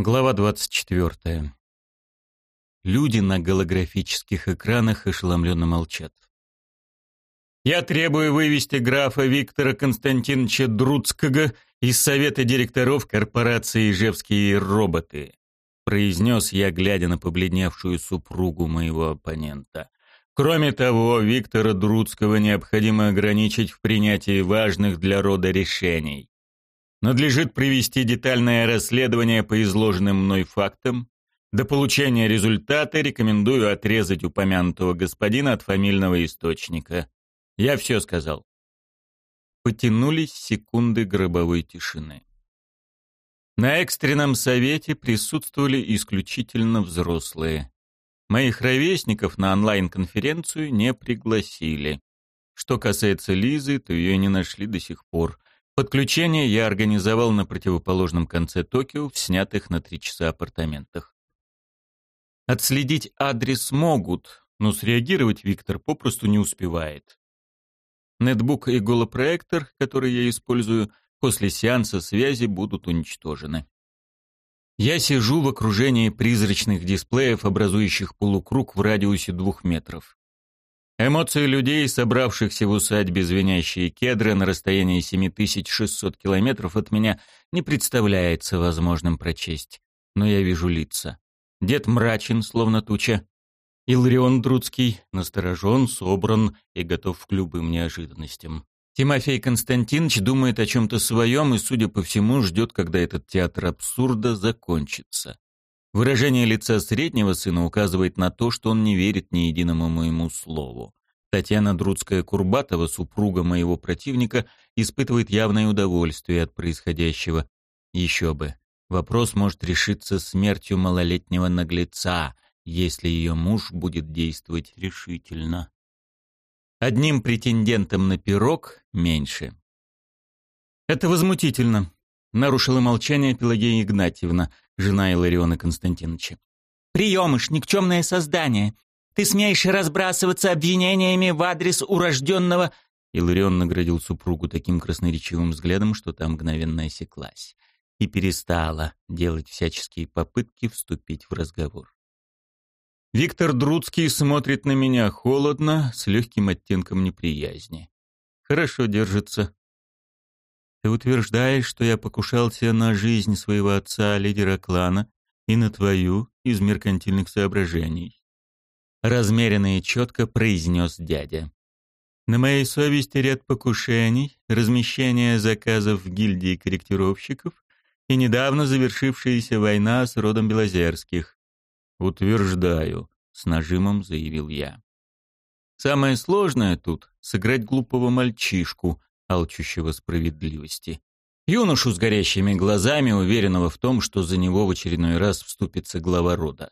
Глава 24. Люди на голографических экранах ошеломленно молчат. «Я требую вывести графа Виктора Константиновича Друцкого из совета директоров корпорации «Ижевские роботы», произнес я, глядя на побледневшую супругу моего оппонента. Кроме того, Виктора Друцкого необходимо ограничить в принятии важных для рода решений. Надлежит провести детальное расследование по изложенным мной фактам. До получения результата рекомендую отрезать упомянутого господина от фамильного источника. Я все сказал. Потянулись секунды гробовой тишины. На экстренном совете присутствовали исключительно взрослые. Моих ровесников на онлайн-конференцию не пригласили. Что касается Лизы, то ее не нашли до сих пор. Подключение я организовал на противоположном конце Токио в снятых на три часа апартаментах. Отследить адрес могут, но среагировать Виктор попросту не успевает. Нетбук и голопроектор, который я использую, после сеанса связи будут уничтожены. Я сижу в окружении призрачных дисплеев, образующих полукруг в радиусе двух метров. Эмоции людей, собравшихся в усадьбе звенящие кедры на расстоянии 7600 километров от меня, не представляется возможным прочесть. Но я вижу лица. Дед мрачен, словно туча. Иларион Друцкий насторожен, собран и готов к любым неожиданностям. Тимофей Константинович думает о чем-то своем и, судя по всему, ждет, когда этот театр абсурда закончится. Выражение лица среднего сына указывает на то, что он не верит ни единому моему слову. Татьяна Друцкая-Курбатова, супруга моего противника, испытывает явное удовольствие от происходящего. Еще бы. Вопрос может решиться смертью малолетнего наглеца, если ее муж будет действовать решительно. Одним претендентом на пирог меньше. Это возмутительно. Нарушила молчание Пелагея Игнатьевна, жена Илариона Константиновича. «Приемыш, никчемное создание! Ты смеешь разбрасываться обвинениями в адрес урожденного...» Иларион наградил супругу таким красноречивым взглядом, что та мгновенно осеклась и перестала делать всяческие попытки вступить в разговор. Виктор Друцкий смотрит на меня холодно, с легким оттенком неприязни. Хорошо держится. Ты утверждаешь, что я покушался на жизнь своего отца, лидера клана, и на твою из меркантильных соображений. Размеренно и четко произнес дядя. На моей совести ряд покушений, размещение заказов в гильдии корректировщиков и недавно завершившаяся война с родом Белозерских. «Утверждаю», — с нажимом заявил я. «Самое сложное тут — сыграть глупого мальчишку, алчущего справедливости. Юношу с горящими глазами, уверенного в том, что за него в очередной раз вступится глава рода.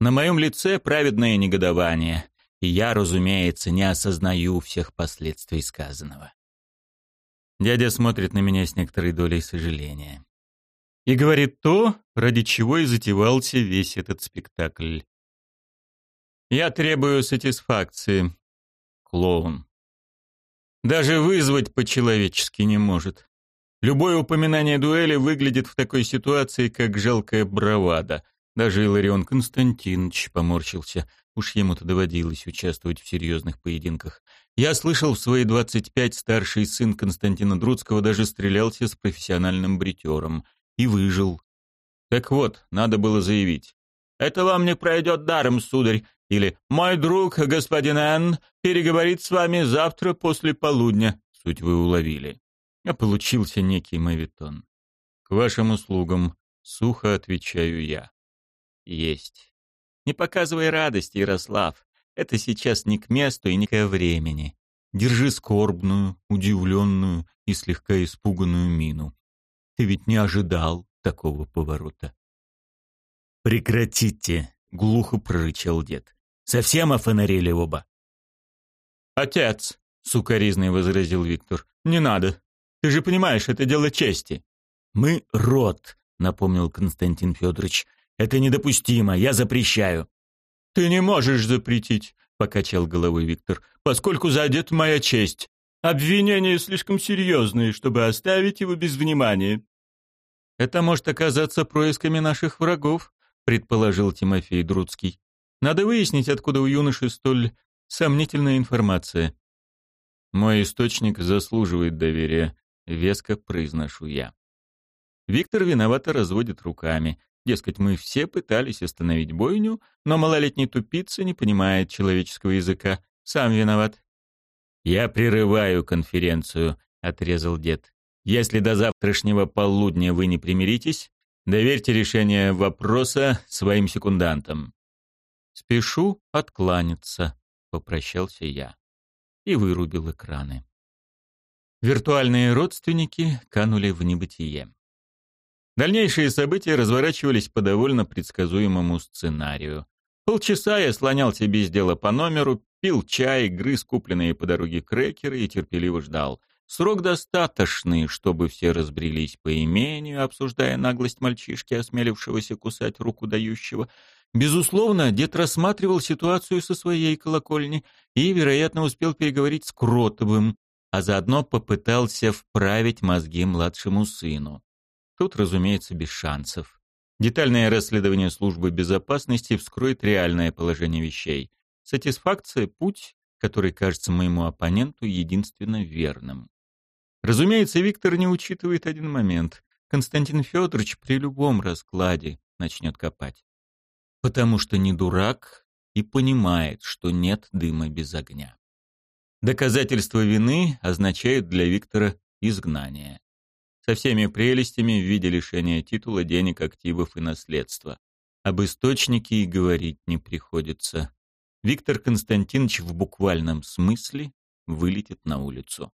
На моем лице праведное негодование, и я, разумеется, не осознаю всех последствий сказанного. Дядя смотрит на меня с некоторой долей сожаления. И говорит то, ради чего и затевался весь этот спектакль. Я требую сатисфакции. Клоун. Даже вызвать по-человечески не может. Любое упоминание дуэли выглядит в такой ситуации как жалкая бравада. Даже Иларион Константинович поморщился. Уж ему-то доводилось участвовать в серьезных поединках. Я слышал, в свои 25 старший сын Константина Друцкого даже стрелялся с профессиональным бритером. И выжил. Так вот, надо было заявить. «Это вам не пройдет даром, сударь. Или «Мой друг, господин Н, переговорит с вами завтра после полудня». Суть вы уловили. А получился некий мавитон. «К вашим услугам», — сухо отвечаю я. «Есть. Не показывай радости, Ярослав. Это сейчас не к месту и не ко времени. Держи скорбную, удивленную и слегка испуганную мину. Ты ведь не ожидал такого поворота». «Прекратите!» — глухо прорычал дед. Совсем офонарели оба. «Отец», — сукоризный возразил Виктор, — «не надо. Ты же понимаешь, это дело чести». «Мы род», — напомнил Константин Федорович. «Это недопустимо, я запрещаю». «Ты не можешь запретить», — покачал головой Виктор, «поскольку задет моя честь. Обвинения слишком серьезные, чтобы оставить его без внимания». Это может оказаться происками наших врагов, предположил Тимофей Друцкий. Надо выяснить, откуда у юноши столь сомнительная информация. Мой источник заслуживает доверия, веско произношу я. Виктор виновато разводит руками. Дескать, мы все пытались остановить бойню, но малолетний тупица не понимает человеческого языка. Сам виноват. «Я прерываю конференцию», — отрезал дед. «Если до завтрашнего полудня вы не примиритесь, доверьте решение вопроса своим секундантам». «Спешу откланяться», — попрощался я и вырубил экраны. Виртуальные родственники канули в небытие. Дальнейшие события разворачивались по довольно предсказуемому сценарию. Полчаса я слонялся без дела по номеру, пил чай, грыз купленные по дороге крекеры и терпеливо ждал. Срок достаточный, чтобы все разбрелись по имению, обсуждая наглость мальчишки, осмелившегося кусать руку дающего. Безусловно, дед рассматривал ситуацию со своей колокольни и, вероятно, успел переговорить с Кротовым, а заодно попытался вправить мозги младшему сыну. Тут, разумеется, без шансов. Детальное расследование службы безопасности вскроет реальное положение вещей. Сатисфакция – путь, который кажется моему оппоненту единственно верным. Разумеется, Виктор не учитывает один момент. Константин Федорович при любом раскладе начнет копать. Потому что не дурак и понимает, что нет дыма без огня. Доказательство вины означает для Виктора изгнание со всеми прелестями в виде лишения титула, денег, активов и наследства. Об источнике и говорить не приходится. Виктор Константинович в буквальном смысле вылетит на улицу.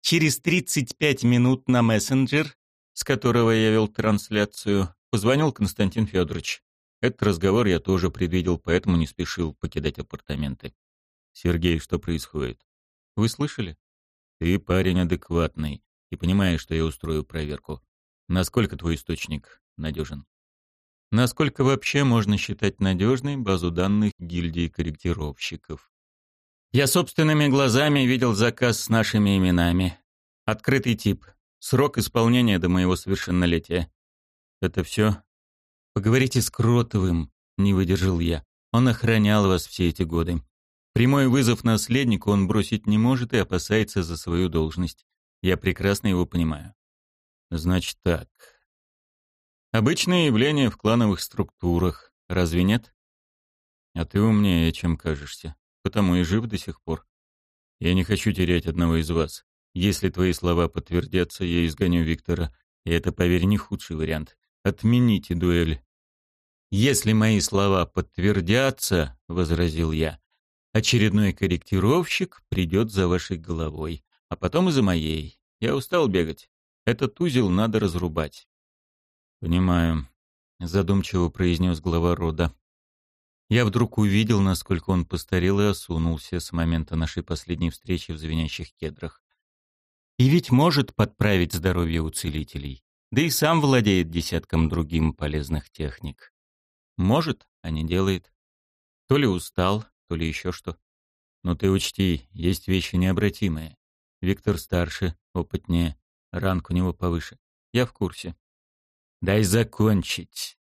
Через 35 минут на мессенджер, с которого я вел трансляцию, позвонил Константин Федорович. Этот разговор я тоже предвидел, поэтому не спешил покидать апартаменты. «Сергей, что происходит?» «Вы слышали?» «Ты парень адекватный и понимаешь, что я устрою проверку. Насколько твой источник надежен? Насколько вообще можно считать надежной базу данных гильдии корректировщиков? Я собственными глазами видел заказ с нашими именами. Открытый тип. Срок исполнения до моего совершеннолетия. Это все? Поговорите с Кротовым, не выдержал я. Он охранял вас все эти годы. Прямой вызов наследнику он бросить не может и опасается за свою должность. Я прекрасно его понимаю. Значит так. Обычное явление в клановых структурах, разве нет? А ты умнее, чем кажешься. Потому и жив до сих пор. Я не хочу терять одного из вас. Если твои слова подтвердятся, я изгоню Виктора. И это, поверь, не худший вариант. Отмените дуэль. Если мои слова подтвердятся, — возразил я, — очередной корректировщик придет за вашей головой а потом и за моей. Я устал бегать. Этот узел надо разрубать. Понимаю, задумчиво произнес глава рода. Я вдруг увидел, насколько он постарел и осунулся с момента нашей последней встречи в звенящих кедрах. И ведь может подправить здоровье у целителей, да и сам владеет десятком другим полезных техник. Может, а не делает. То ли устал, то ли еще что. Но ты учти, есть вещи необратимые. Виктор старше, опытнее, ранг у него повыше. Я в курсе. Дай закончить.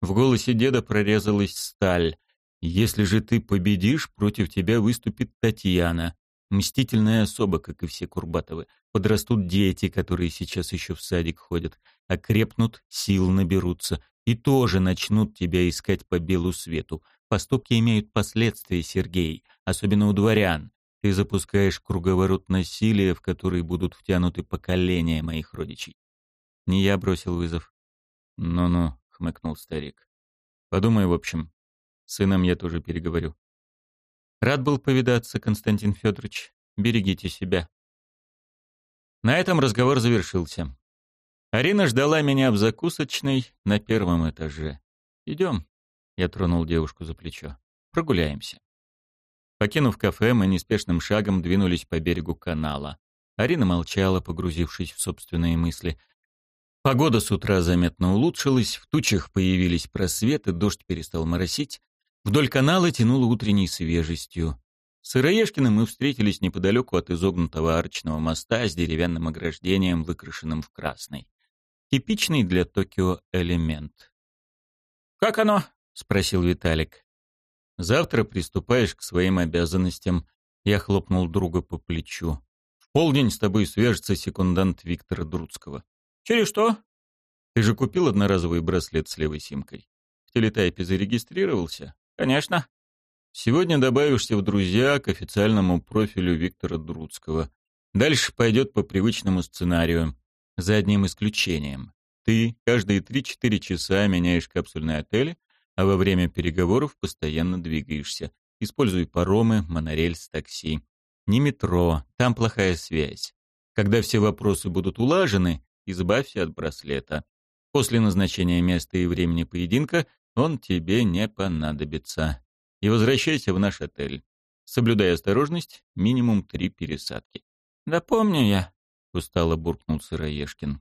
В голосе деда прорезалась сталь. Если же ты победишь, против тебя выступит Татьяна. Мстительная особа, как и все Курбатовы. Подрастут дети, которые сейчас еще в садик ходят. Окрепнут, сил наберутся. И тоже начнут тебя искать по белу свету. Поступки имеют последствия, Сергей, особенно у дворян. Ты запускаешь круговорот насилия, в который будут втянуты поколения моих родичей. Не я бросил вызов. Ну-ну, хмыкнул старик. Подумай, в общем. С сыном я тоже переговорю. Рад был повидаться, Константин Федорович. Берегите себя. На этом разговор завершился. Арина ждала меня в закусочной на первом этаже. «Идем», — я тронул девушку за плечо. «Прогуляемся». Покинув кафе, мы неспешным шагом двинулись по берегу канала. Арина молчала, погрузившись в собственные мысли. Погода с утра заметно улучшилась, в тучах появились просветы, дождь перестал моросить. Вдоль канала тянуло утренней свежестью. С Ираешкиным мы встретились неподалеку от изогнутого арочного моста с деревянным ограждением, выкрашенным в красный. Типичный для Токио элемент. «Как оно?» — спросил Виталик. «Завтра приступаешь к своим обязанностям». Я хлопнул друга по плечу. «В полдень с тобой свяжется секундант Виктора Друцкого». «Через что?» «Ты же купил одноразовый браслет с левой симкой. В телетайпе зарегистрировался?» «Конечно». «Сегодня добавишься в друзья к официальному профилю Виктора Друцкого. Дальше пойдет по привычному сценарию, за одним исключением. Ты каждые 3-4 часа меняешь капсульные отели, а во время переговоров постоянно двигаешься. Используй паромы, монорельс, такси. Не метро, там плохая связь. Когда все вопросы будут улажены, избавься от браслета. После назначения места и времени поединка он тебе не понадобится. И возвращайся в наш отель. Соблюдай осторожность, минимум три пересадки. «Да помню я», — устало буркнул Сыроежкин.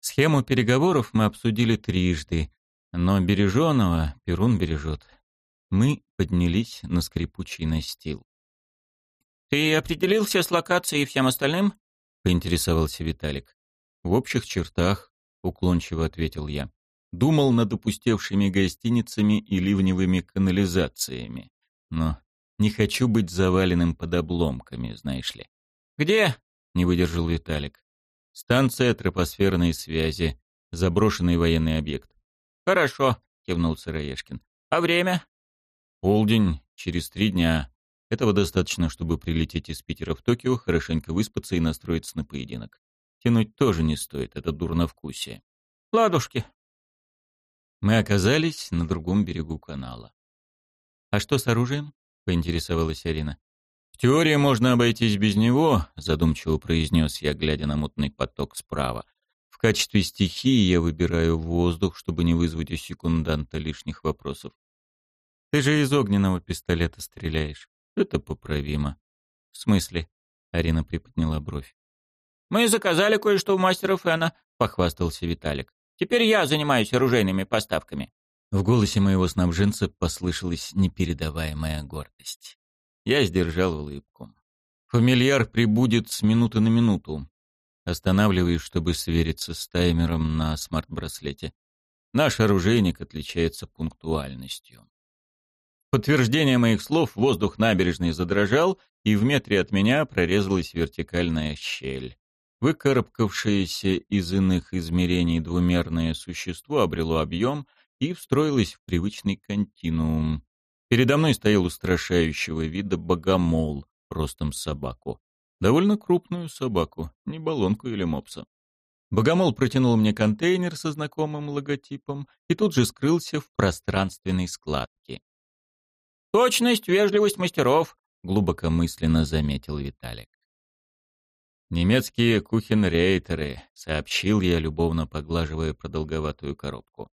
Схему переговоров мы обсудили трижды, но береженого Перун бережет. Мы поднялись на скрипучий настил. «Ты определился с локацией и всем остальным?» — поинтересовался Виталик. «В общих чертах», — уклончиво ответил я. «Думал над опустевшими гостиницами и ливневыми канализациями. Но не хочу быть заваленным под обломками, знаешь ли». «Где?» — не выдержал Виталик. «Станция тропосферной связи. Заброшенный военный объект». «Хорошо», — кивнул Сыроежкин. «А время?» «Полдень, через три дня. Этого достаточно, чтобы прилететь из Питера в Токио, хорошенько выспаться и настроиться на поединок. Тянуть тоже не стоит, это дурно вкусие». «Ладушки». Мы оказались на другом берегу канала. «А что с оружием?» — поинтересовалась Арина. «В теории можно обойтись без него», — задумчиво произнес я, глядя на мутный поток справа. «В качестве стихии я выбираю воздух, чтобы не вызвать у секунданта лишних вопросов. Ты же из огненного пистолета стреляешь. Это поправимо». «В смысле?» — Арина приподняла бровь. «Мы заказали кое-что у мастера Фэна», — похвастался Виталик. «Теперь я занимаюсь оружейными поставками». В голосе моего снабженца послышалась непередаваемая гордость. Я сдержал улыбку. Фамильяр прибудет с минуты на минуту. Останавливаюсь, чтобы свериться с таймером на смарт-браслете. Наш оружейник отличается пунктуальностью. Подтверждение моих слов воздух набережной задрожал, и в метре от меня прорезалась вертикальная щель. Выкарабкавшееся из иных измерений двумерное существо обрело объем и встроилось в привычный континуум. Передо мной стоял устрашающего вида богомол, ростом собаку. Довольно крупную собаку, не баллонку или мопса. Богомол протянул мне контейнер со знакомым логотипом и тут же скрылся в пространственной складке. «Точность, вежливость мастеров», — глубокомысленно заметил Виталик. «Немецкие кухенрейтеры», — сообщил я, любовно поглаживая продолговатую коробку.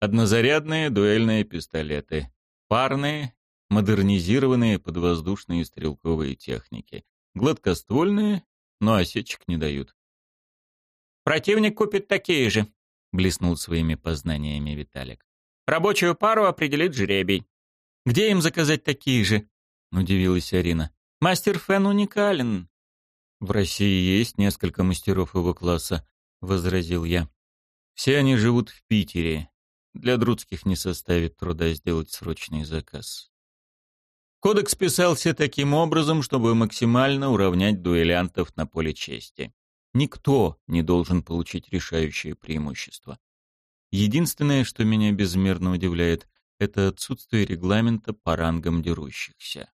«Однозарядные дуэльные пистолеты. Парные, модернизированные подвоздушные стрелковые техники. Гладкоствольные, но осечек не дают. «Противник купит такие же», — блеснул своими познаниями Виталик. «Рабочую пару определит жребий». «Где им заказать такие же?» — удивилась Арина. «Мастер Фен уникален». «В России есть несколько мастеров его класса», — возразил я. «Все они живут в Питере. Для Друдских не составит труда сделать срочный заказ. Кодекс писался таким образом, чтобы максимально уравнять дуэлянтов на поле чести. Никто не должен получить решающее преимущество. Единственное, что меня безмерно удивляет, это отсутствие регламента по рангам дерущихся.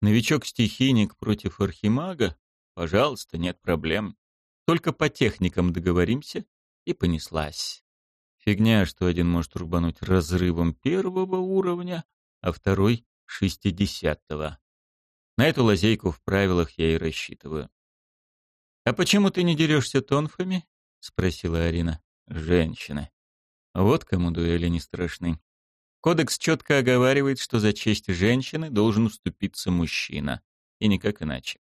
Новичок-стихийник против архимага? Пожалуйста, нет проблем. Только по техникам договоримся, и понеслась. Фигня, что один может рубануть разрывом первого уровня, а второй — шестидесятого. На эту лазейку в правилах я и рассчитываю. «А почему ты не дерешься тонфами?» — спросила Арина. «Женщины. Вот кому дуэли не страшны. Кодекс четко оговаривает, что за честь женщины должен уступиться мужчина. И никак иначе.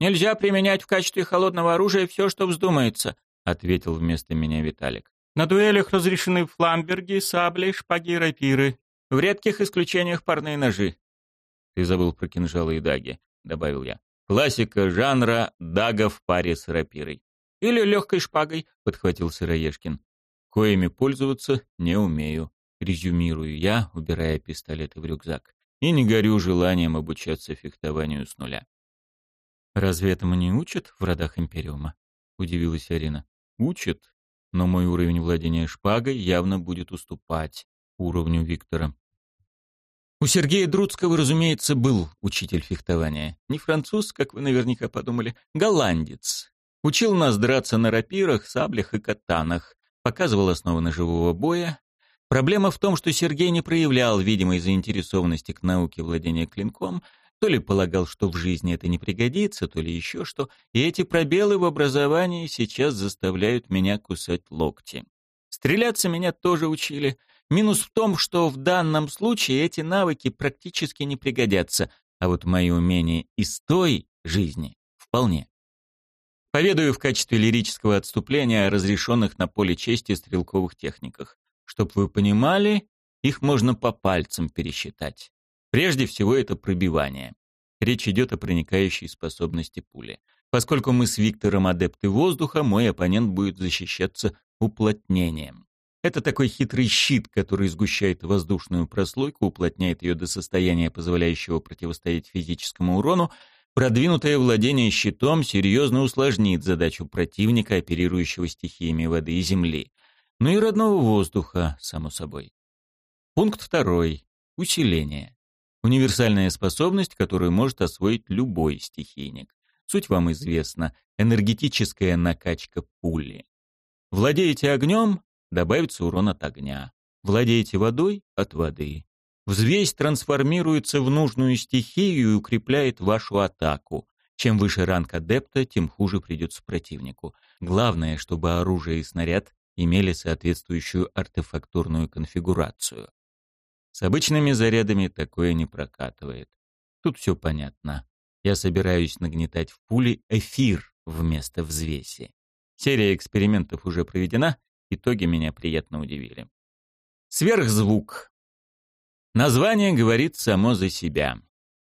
«Нельзя применять в качестве холодного оружия все, что вздумается», — ответил вместо меня Виталик. На дуэлях разрешены фламберги, сабли, шпаги рапиры. В редких исключениях парные ножи. Ты забыл про кинжалы и даги, добавил я. Классика жанра дага в паре с рапирой. «Или легкой шпагой», — подхватил Сыроежкин. «Коими пользоваться не умею», — резюмирую я, убирая пистолеты в рюкзак. «И не горю желанием обучаться фехтованию с нуля». «Разве этому не учат в родах Империума?» — удивилась Арина. «Учат, но мой уровень владения шпагой явно будет уступать уровню Виктора. У Сергея Друцкого, разумеется, был учитель фехтования. Не француз, как вы наверняка подумали, голландец. Учил нас драться на рапирах, саблях и катанах, показывал основы ножевого боя. Проблема в том, что Сергей не проявлял видимой заинтересованности к науке владения клинком, то ли полагал, что в жизни это не пригодится, то ли еще что, и эти пробелы в образовании сейчас заставляют меня кусать локти. Стреляться меня тоже учили, Минус в том, что в данном случае эти навыки практически не пригодятся, а вот мои умения из той жизни вполне. Поведаю в качестве лирического отступления о разрешенных на поле чести стрелковых техниках. Чтоб вы понимали, их можно по пальцам пересчитать. Прежде всего это пробивание. Речь идет о проникающей способности пули. Поскольку мы с Виктором адепты воздуха, мой оппонент будет защищаться уплотнением. Это такой хитрый щит, который сгущает воздушную прослойку, уплотняет ее до состояния, позволяющего противостоять физическому урону. Продвинутое владение щитом серьезно усложнит задачу противника, оперирующего стихиями воды и земли. Ну и родного воздуха, само собой. Пункт второй. Усиление. Универсальная способность, которую может освоить любой стихийник. Суть вам известна. Энергетическая накачка пули. Владеете огнем, добавится урон от огня. Владеете водой — от воды. Взвесь трансформируется в нужную стихию и укрепляет вашу атаку. Чем выше ранг адепта, тем хуже придется противнику. Главное, чтобы оружие и снаряд имели соответствующую артефактурную конфигурацию. С обычными зарядами такое не прокатывает. Тут все понятно. Я собираюсь нагнетать в пули эфир вместо взвеси. Серия экспериментов уже проведена, Итоги меня приятно удивили. Сверхзвук. Название говорит само за себя.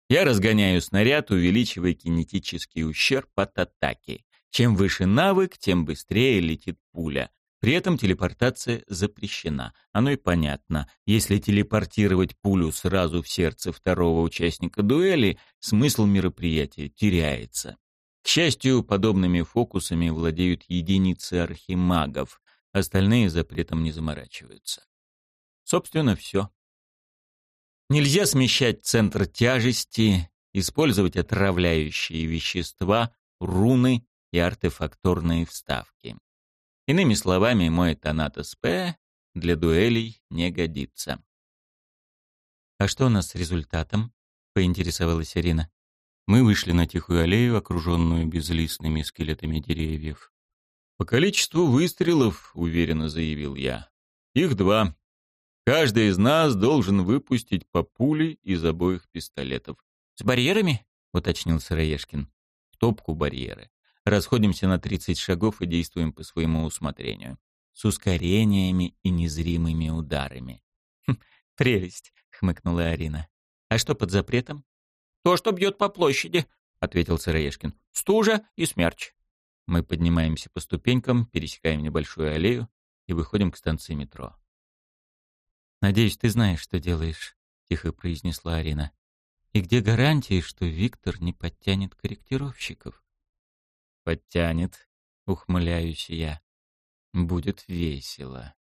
Я разгоняю снаряд, увеличивая кинетический ущерб от атаки. Чем выше навык, тем быстрее летит пуля. При этом телепортация запрещена. Оно и понятно. Если телепортировать пулю сразу в сердце второго участника дуэли, смысл мероприятия теряется. К счастью, подобными фокусами владеют единицы архимагов, Остальные запретом не заморачиваются. Собственно, все. Нельзя смещать центр тяжести, использовать отравляющие вещества, руны и артефакторные вставки. Иными словами, мой Танатос П для дуэлей не годится. «А что у нас с результатом?» — поинтересовалась Ирина. Мы вышли на тихую аллею, окруженную безлистными скелетами деревьев. «По количеству выстрелов», — уверенно заявил я. «Их два. Каждый из нас должен выпустить по пуле из обоих пистолетов». «С барьерами?» — уточнил Сыроежкин. «В топку барьеры. Расходимся на 30 шагов и действуем по своему усмотрению. С ускорениями и незримыми ударами». «Хм, «Прелесть», — хмыкнула Арина. «А что под запретом?» «То, что бьет по площади», — ответил Сыроежкин. «Стужа и смерч». Мы поднимаемся по ступенькам, пересекаем небольшую аллею и выходим к станции метро. «Надеюсь, ты знаешь, что делаешь», — тихо произнесла Арина. «И где гарантии, что Виктор не подтянет корректировщиков?» «Подтянет», — ухмыляюсь я. «Будет весело».